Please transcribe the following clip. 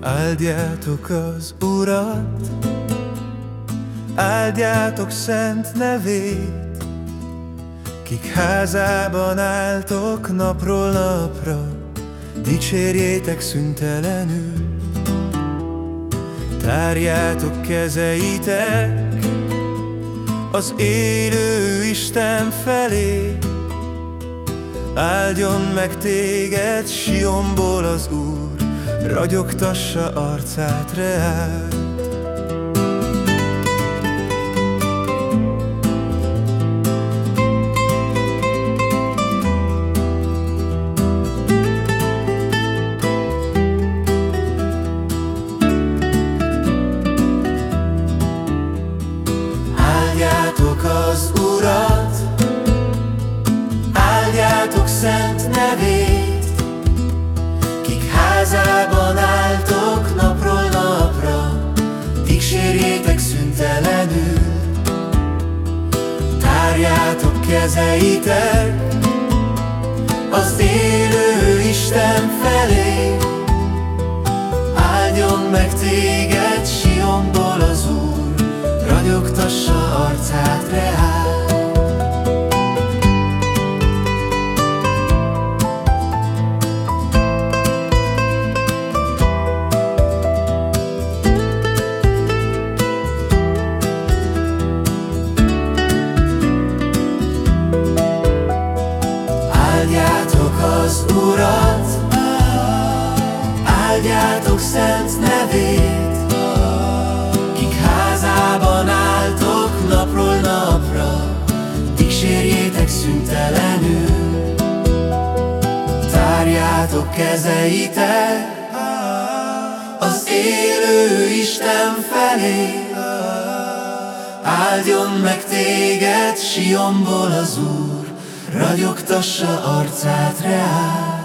Áldjátok az Urat, áldjátok szent nevét, Kik házában álltok napról napra, dicsérjétek szüntelenül. Tárjátok kezeitek az élő Isten felé, Áldjon meg téged Sionból az Úr, Ragyogtassa arcát reál. Áldjátok az Urat, áldjátok szent nevét, kezeitek az élő Isten felé, Áldjon meg téged Sionból az Úr, Ragyogtassa arcát reál. Az Urat, áldjátok szent nevét, Kik házában álltok napról napra, Dicsérjétek szüntelenül. Tárjátok kezeitek az élő Isten felé, Áldjon meg téged Sionból az Úr, Ragyogtassa arcát reál.